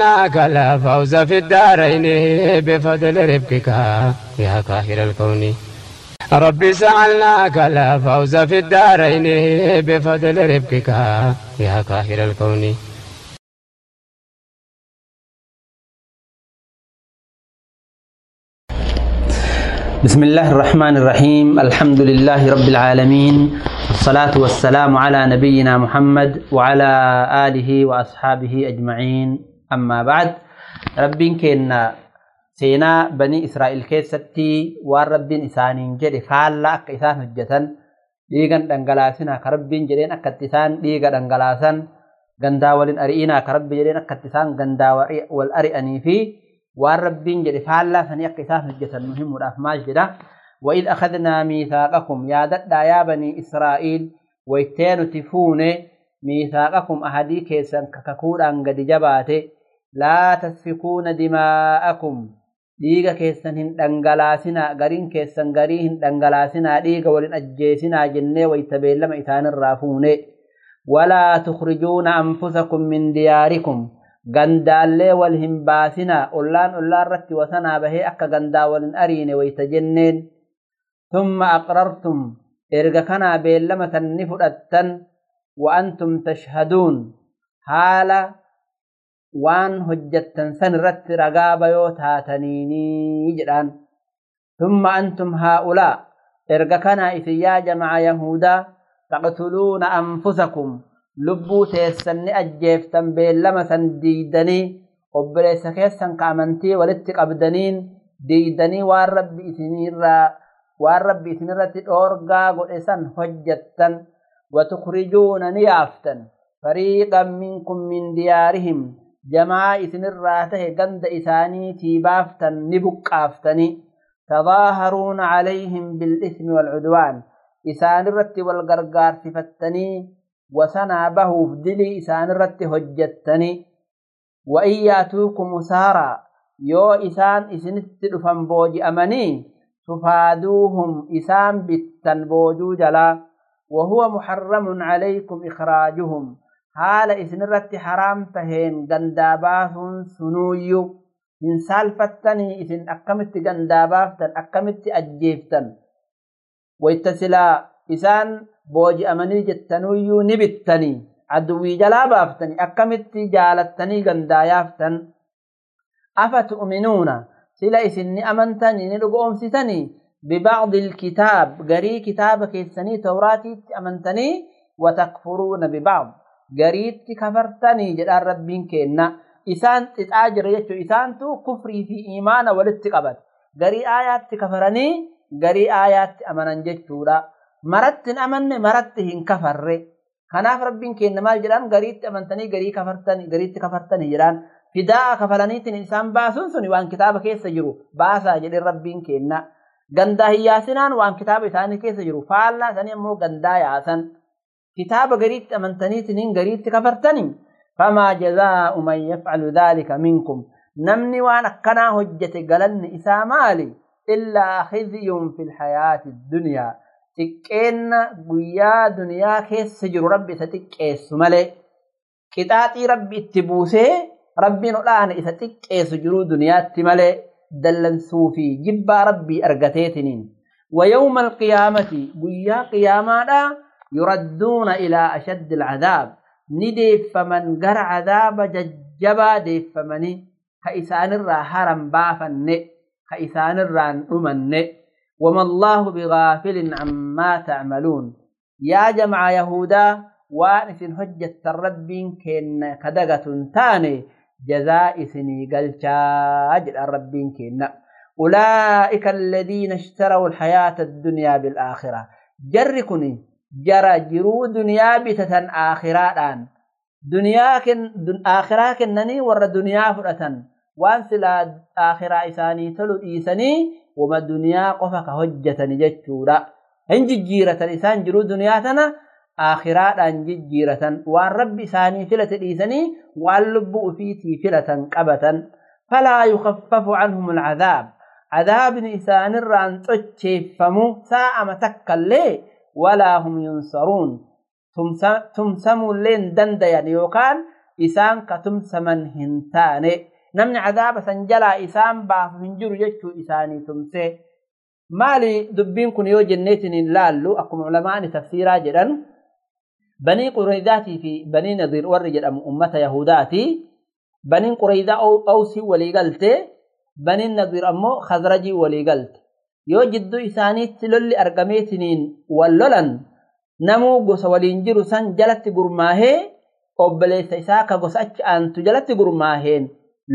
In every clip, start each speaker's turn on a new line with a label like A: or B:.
A: لك لا فوز في الدارين بفضل ربك يا قاهر الكون. ربي سألناك لا فوز في الدارين بفضل ربك يا قاهر الكون.
B: بسم الله الرحمن الرحيم. الحمد لله رب العالمين. والصلاة والسلام على نبينا محمد وعلى آله وأصحابه أجمعين. أما بعد ربين كنا سينا بني إسرائيل كيستي والربين إسانين جدي فالا أك إسان هجتن ديغن دنگلاسنا كربين جدين أكتسان ديغا دنگلاسن غندا ولن أرئينا كرب جدين أكتسان غندا والأرئني في. jedhe faallaa sanii akka isaan hojjetan nu himuudhaaf maal jedha وإذ أخذنا ميثاقكم يا ددا يا بني إسرائيل ويتين تفون ميثاقكم أهدي كيسا كككورا قد جباته لا تسفكون دماءكم. ديغا كيسن هندنغلاسنا غارين كيسن غاري هندنغلاسنا ديغا ولن أجيسنا جنني ويتبلم ايتان الرافونة. ولا تخرجون أنفسكم من دياركم. غندال والهمباسنا أولان اولار رت وسنا به اك غندا ولن ارين ويتجنن. ثم أقررتم ارغا كنا بيلمتن فدتن وأنتم تشهدون. حالا waan hojjettan san irratti ragaa bayoo taataniinii jedhaan. Thumma antum haa'ulaa erga kanaa isin yaa jama'a yahudaa taqtuluuna anfusakum lubbuu teessan ni ajjeeftan beellama san diidanii obboleessa keessan ka amantii walitti qabdaniin diidanii waan rabbi isinirraa waan rabbi isinirratti dhoorgaa godhe san hojjettan watukrijuuna ni yaaftan. Fariiqan minkum min diyaarihim jamaa isinirraa tahe ganda isaaniitii baaftan ni buqqaaftanii تظاهرون عليهم بالإثم والعدوان إسان الرت والغرغار wasanaa bahuuf dilii isaan irratti hojjettani وإن يأتوكم سارا yoo isaan isinitti dhufan booji'amanii tufaaduuhum isaan bittan boojuu jalaa وهو محرم عليكم إخراجهم حال اسن رت حرام تهن گندابا سن ان سالفتني اسن اقمت گندابا تن اقمت اجيفتن ويتسلا اسان بوج امني جتنوي نبتني ادوي جلابافتن اقمت جالتني گندايافتن افت امنونا سلا اسن امنتني نلغوم سيتني ببعض الكتاب غري كتابك السني توراتي امنتني وتكفرون ببعض gariitti kafartanii jedhaan rabbiin kenna isaan xixaa jira jechuu isaantu kufrii fi iimaana walitti qabat garii aayaatti kafaranii garii aayaatti amanan jechuudha maratti hin amanne maratti hin kafarre kanaaf rabbiin kenna maal jedhaan gariitti amantanii garii kafartanii gariitti kafartanii jedhaan fidaa kafalaniitiin isaan baasuun suni waan kitaaba keessa jiru baasaa jedhee rabbiin kenna gandaa hin yaasinaan waan kitaaba isaanii keessa jiru faallaa isaanii ammoo gandaa yaasan كتاب قريت من تنين قريت كفرتني. فما جزاء من يفعل ذلك منكم. نمني وانا قنا هجة قلن إسامالي إلا خذي في الحياة الدنيا. تكين قيا دنيا كيس سجر ربي ستكيس سمالي كتاتي ربي اتبوسي. ربي نقلان إستكيس سجر دنيا اتمالي دلن سوفي جبا ربي أرقتيتنين. ويوم القيامة قيا قيامانا يردون إلى أشد العذاب. نديف فمن قر عذاب ججبا ديف فمني كإسان الرا حرم بافن كإسان الرا أمن وما الله بغافل عما تعملون. يا جماعة يهودا وانس هجة الرب كن كدغة تاني جزاء سني قلشا أجل الرب كن أولئك الذين اشتروا الحياة الدنيا بالآخرة. جركني جرى جرو دنيا بتتن آخرات دنيا كن دن آخرة كنني ور الدنيا فرة وانسلا آخرة إساني تلو إيساني وما الدنيا قفك هجة نججورا انج جيرة إسان جرو دنيا تنا آخرات انج جيرة وان رب إساني فلة إيساني واللبو فيتي فلة قبة فلا يخفف عنهم العذاب. عذاب إسان الران تجيفمو ساعة متك الليه ولا هم ينصرون. تمسم لين دند يعني وكان إسان كتمسما هنتان. نمن عذاب سنجلا إسان باف هنجر يجكو إساني تمسي. مالي دبينكن يو جنيتن اللالو أقوم علمان تفسيرا جدا. بني قريداتي في بني نظير ورجل أم أمة يهوداتي. بني قريدا أو أوسي ولي قلت بني نظير أمو خزرجي ولي yoo jidduu isaaniitti lolli argameetiniin wal lolan namuu gosa waliin jiru san jalatti gurmaahee obboleessa isaa ka gosa achi aantu jalatti gurmaaheen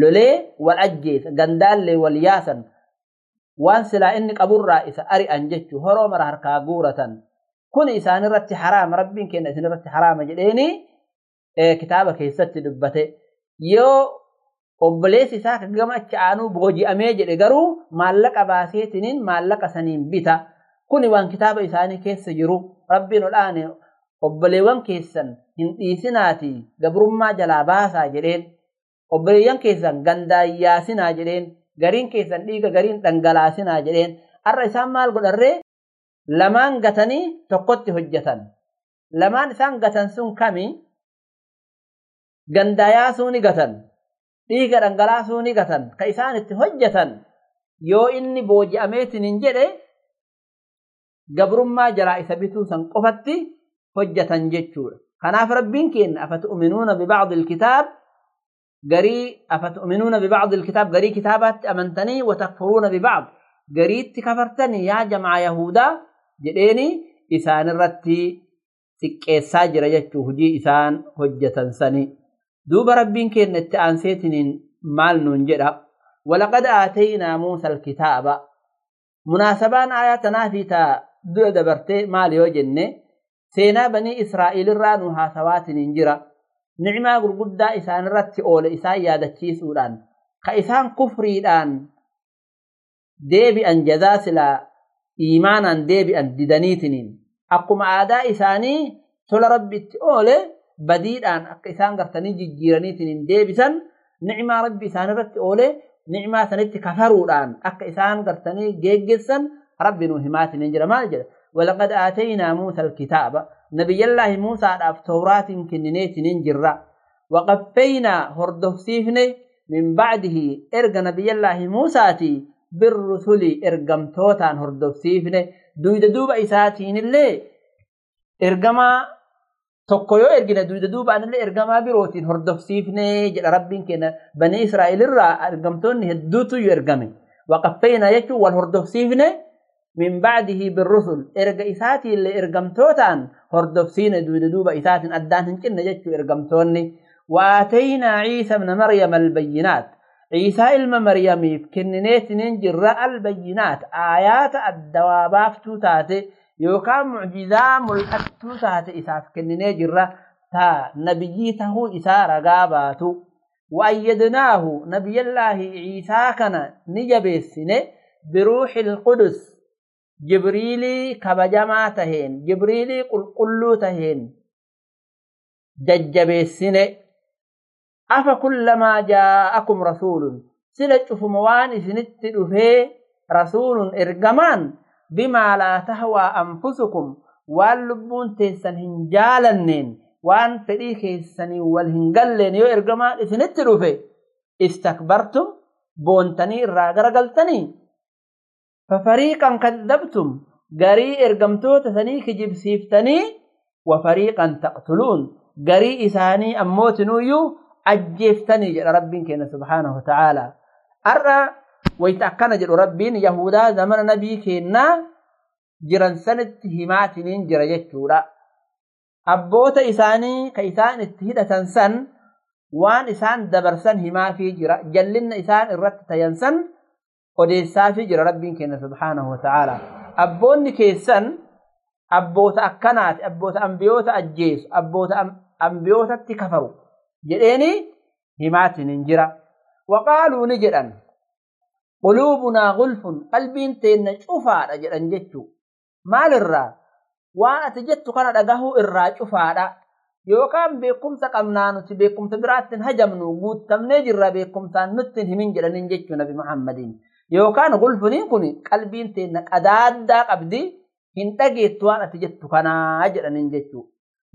B: lolee wal ajjeesa gandaallee wal yaasan waan silaa inni qaburraa isa ari'an jechuu horoo mara harkaa guuratan kun isaan irratti haraama rabbiin kenna isin irratti haraama jedheeni kitaaba keessatti dubbate yoo obboleessi isaa ka gama achi aanuu booji'amee jedhe garuu maallaqa baaseetiniin maallaqa saniin bita. Kuni waan kitaaba isaanii keessa jiru. Rabbiin odhaane obboleewwan keessan hin dhiisinaati gabrummaa jalaa baasaa jedheen. Obboleeyyan keessan gandaan yaasinaa jedheen. Gariin keessan dhiiga gariin dhangalaasinaa jedheen. Har'a isaan maal godharree? Lamaan gatanii tokkotti hojjetan lamaan isaan gatan sun kami? Gandaa yaasuu ni gatan dhiiga dhangalaasuu ni gatan ka isaan itti hojjetan yoo inni booji'ameetin hin jedhe gabrummaa jalaa isa bituu san qofatti hojjetan jechuudha kanaaf rabbiin kenna afatu'minuuna bibacdi ilkitaab garii afatu'minuuna bibacdi ilkitaab garii kitaabaatti amantanii watakfuruuna bibacd gariitti kafartanii yaa jamaa yahudaa jedheeni isaanirratti xiqqeessaa jira jechuu hujii isaan hojjetan sani rabbiin kenna itti aanseetiniin maal nuun jedha walaqad aataynaa muusa alkitaaba munaasabaan aayaa tanaafi taa dura dabartee maal yoo jenne seenaa banii israa'elirraa nu haasawaatiniin jira nicmaa gurguddaa isaanirratti oole isaan yaadachiisuudhaan ka isaan kufriidhaan deebi'an jazaa silaa iimaanaan deebi'an didaniitiniin akkuma aadaa isaanii tola rabbi itti oole badiidhaan akka isaan gartanii jijjiiraniitiniin deebisan nicmaa rabbi isaanirratti oole nicmaa sanitti kafaruudhaan akka isaan gartanii geeggessan rabbi nu himaatiniin jira maal jedha ولقد آتينا موسى الكتاب نبي الله موسى أف توراة كنينيتين جرا وقفينا هردف سيفني من بعده إرجى نبي الله موسى بالرسل إرجم توتان tokko yoo ergine duyda duubaan illee ergamaa birootiin hordofsiifnee jedha rabbiin keenya bani israa'el irraa ergamtoonni hedduutu yoo ergame waqaffeynaa jechuun wal hordofsiifne birrusul erga isaatii illee ergamtootaan hordofsiine duyda duuba isaatiin addaan hin cinne jechuu ergamtoonni وآتينا عيسى ابن مريم البينات عيسى إلما مريم كننيتنين جراء البينات آيات الدوابات تاتي yookaan mucjizaa mul'attuu taate isaaf kenninee jirra. Taa nabiyyii tahuu isaa ragaa baatu. Wa'ayyadnaahu nabiyyallaahi ciisaa kana ni jabeessine. Biruuxi ilqudus jibriilii kabajamaa taheen jibriilii qulqulluu taheen jajjabeessine. Afa kullamaa jaa'akum rasuulun? Sila cufuma waan isinitti dhufee rasuulun ergamaan بما لا تهوى أنفسكم واللبون تيسن هنجالنين وان فريق السني والهنجلين يو إرقما إثنتروا في استكبرتم بونتني الراقر قلتني ففريقا كذبتم قري إرقمتو تثني كجب سيفتني وفريقا تقتلون. قري إساني أموت نويو أجيفتني ربك سبحانه وتعالى. أرى ويت أكنا جل ربنا يهودا زمن النبي كنا جيران سنت هماتين جريت جورا أبوت إساني كإسان اتهدى سن وان إسان دبر سن هما في جرا جلن إسان الرت تينسن ودي سافي جر ربنا كنا سبحانه وتعالى. أبون كيسن أبوت أكنات أبوت أمبيوت أجيس أبوت أم أمبيوت تكفرو. جريني هماتين جرا. وقالوا نجرا quluubunaa gulfun qalbiin teenna cufaadha jedhan jechuu maalirraa waan ati jettu kana dhagahuu irraa cufaadha yookaan beekumsa qabnaa nuti beekumsa biraattiin hajamnu guuttamnee jirra beekumsaan nutti himin jedhaniin jechuu nabi muhammadiin yookaan gulfuniin kun qalbiin teenna qadaaddaa qabdi hin dhageettu waan ati jettu kanaa jedhaniin jechuu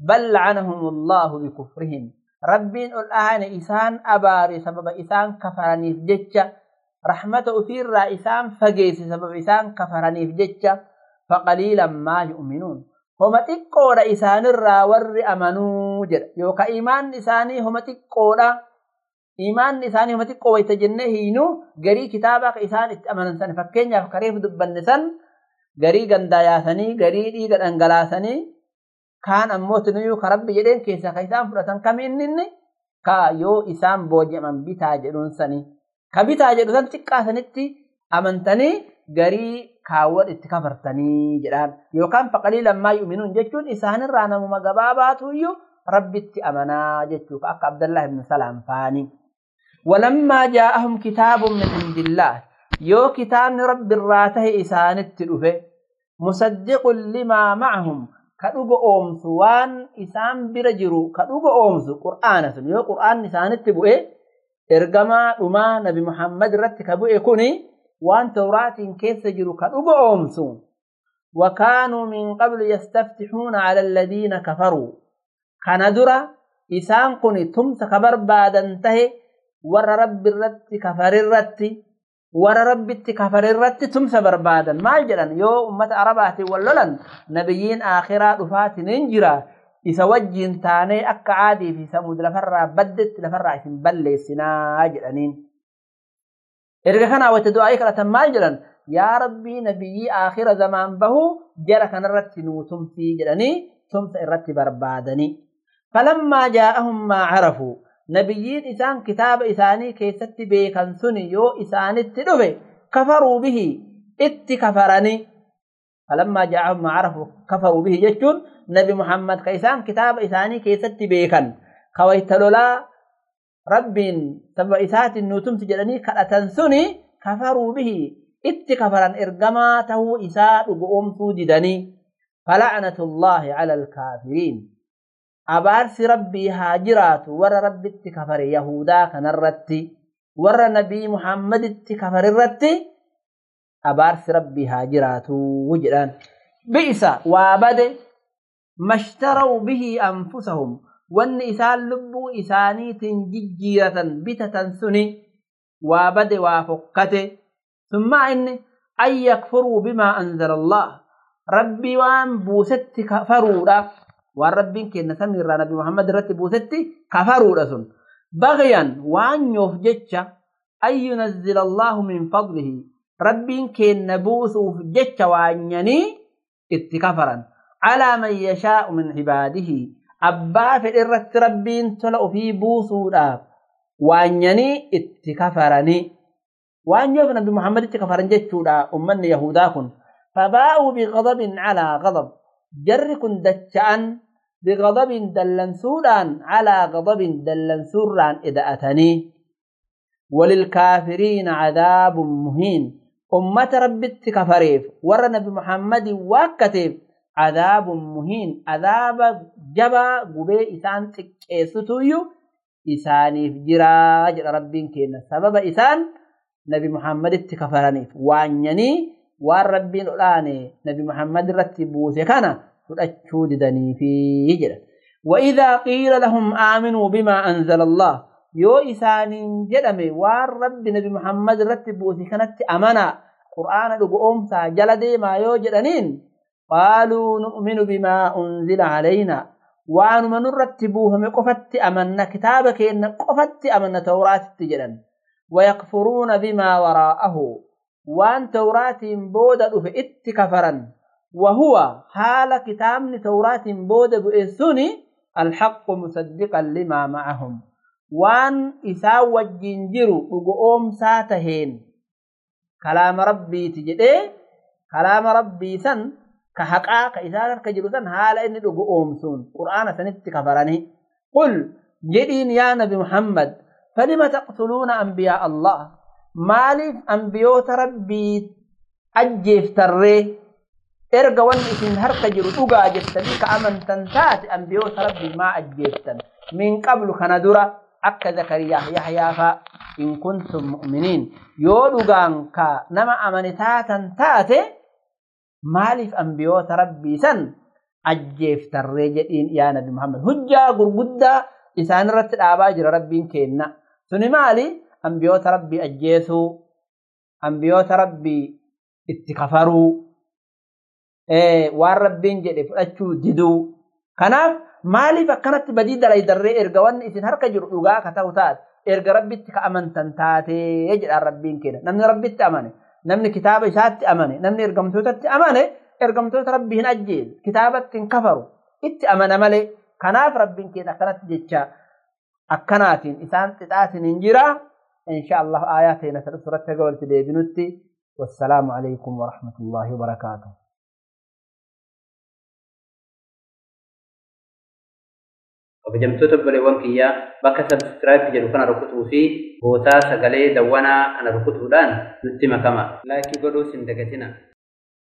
B: bal la'anahum allahu bikufrihim rabbiin ol ahane isaan abaare sababa isaan kafaraniif jecha rahmata ufiirraa isaan fageesse sababa isaan kafaraniif jecha faqaliilan maa yu'minuun homa xiqqoodha isaanirraa warri amanuu jedha yookaan imaanni isaanii homa xiqqoodha imaanni isaanii homa xiqqoo wayta jennee hiinuu garii kitaabaa ka isaan itti amanan san fakkeenyaaf kareef dubbanne san garii gandaa yaasanii garii dhiiga dhangalaasanii kaan ammoo tunuyyuu ka rabbi jedheen keessaa ka isaan fudhatan kamiinninni ka yoo isaan booji'aman bitaa jedhuun sanii ka bitaa jedhu san xiqqaasanitti amantanii garii kaawwan itti kafartanii jedhaan yookaan faqaliilan maa yu'minuun jechuun isaanirraa namuma gabaabaatuyyuu rabbitti amanaa jechuu akka Abdallah ibn Salaam faanii. ولما جاءهم كتاب من عند الله يو كتاب رب الراته إسانت دفه مصدق لما معهم كدوغ أومس وان إسان برجرو كدوغ أومس قرآن سن يو قرآن إسانت بؤه إرقما أما نبي محمد رتك بؤه كوني وان توراة كيس جرو كدوغ أومس وكانوا من قبل يستفتحون على الذين كفروا كندرة إسان كوني تمس كبر بعد انتهي warra rabbi irratti kafarirratti warra rabbitti kafarirratti tumsa barbaadan maal jedhan yoo ummata arabaatiin wal lolan nabiyyiin aakhiraa dhufaatiin hin jira isa wajjin taanee akka aadii fi samuud lafarraa baddetti lafarraa isin balleessinaa jedhaniin. Erga kanaa wajjin du'aa'ii kadhatan maal jedhan yaa rabbii nabiyyii akhira zamaan bahuu jara kanarratti nuu tumsii jedhanii tumsa irratti barbaadanii. Falammaa jaa'ahum maa carafuu nabiyyiin isaan kitaaba isaanii keessatti beekan suni yoo isaanitti dhufe kafaruu bihi itti kafarani فلما جاءهم ما عرفوا كفوا به جتون نبي محمد كيسان كتاب إساني كيست بيكا خويت لولا رب تبع إسات النوتم تجدني كأتنسني كفروا به. اتكفرا إرقماته إسات وقوم توددني فلعنة الله على الكافرين. أبارس ربي هاجرات ور رب اتكفر يهودا كنرت ور نبي محمد اتكفر الرتي abaarsi rabbii haa jiraatu jedhan bi'isa waa bade mashtaraw bihi anfusahum wanni isaan lubbuu isaaniitiin jijjiiratan bitatan suni waa bade waa fokkate summaa inni an yakfuruu bimaa anzala allah rabbii waan buusetti kafaruudha waan rabbiin kenna san irraa nabi muhammad irratti buusetti kafaruudha sun bagyan waan nyoof jecha an yunazzila allahu min fadlihi ربين كين نبوثو فجتش وانياني اتكفران على من يشاء من عباده. أبا فإرت ربين تلأ في بوثو وانياني اتكفراني وانيوف نبي محمد اتكفران جتشو أمان يهوداكن فباءوا بغضب على غضب. جركن دتشأن بغضب دلنسوران على غضب دلنسوران إذا أتني. وللكافرين عذاب مهين. أمة ربت كفريف ور نبي محمد واكتف عذاب مهين. عذاب جبا قبي إسان تكيستويو. إساني في جراج ربين كينا سبب إسان نبي محمد تكفرنيف وانيني وان ربين الآن نبي محمد رتبوسي كان. fudhachuu didaniifi jedha وإذا قيل لهم آمنوا بما أنزل الله. يو إسان جدمي وار رب نبي محمد رتبوا كانت أمنا. قرآن لقوم ساجل دي ما يو جدنين قالوا نؤمن بما أنزل علينا وان من رتبوهم قفت أمنا كتابك إن قفت أمنا توراة تجدا ويكفرون بما وراءه وان توراة بودا في اتكفرا وهو حال كتاب توراة بود بإسوني الحق مصدقا لما معهم وان إساو الجنجر وقوم ساتهين كلام ربي تجدي كلام ربي سن كحقا كإساء كجر سن حال إن وقوم سون قرآن سنت كفرني قل جدين يا نبي محمد فلم تقتلون أنبياء الله مالف أنبيوت ربي أجيف harka jiru dhugaa jettanii ka amantan taate ambiyoota rabbii maa ajjeeftan min qablu kana dura akka zakariyaa yahyaa fa in kuntum mu'miniin yoo dhugaan ka nama amane taatan taate maaliif ambiyoota rabbii san ajjeeftarree jedhiin yaa nabi muhammad hujjaa gurguddaa isaan irratti dhaabaa jira rabbiin kenna suni maali ambiyoota rabbii ajjeesuu ambiyoota rabbii itti kafaruu waan rabbiin jedhe fudhachuu diduu kanaaf maaliif akkanatti badii dalaydarree erga wanni isin harka jiru dhugaa ka ta'u taate erga rabbitti ka amantan taatee jedhaan rabbiin kenna namni rabbitti amane namni kitaaba isaatti amane namni ergamtootatti amane ergamtoota rabbii hin ajjeesu kitaabatti hin kafaru itti amana malee kanaaf rabbiin kenna akkanatti jecha akkanaatiin isaan xixaatiin hin jira insha Allah aayaa teena sadhu suratti haga walitti deebinutti wassalaamu alaikum warahmatullaahi wabarakaatuh
C: kabajamtoota obboleewwan kiyyaa bakka sabskiraayib jedhu kana rukutuu fi bootaa sagalee dawwanaa kana rukutuudhaan nutti makama laayikii godhuus hin dagatina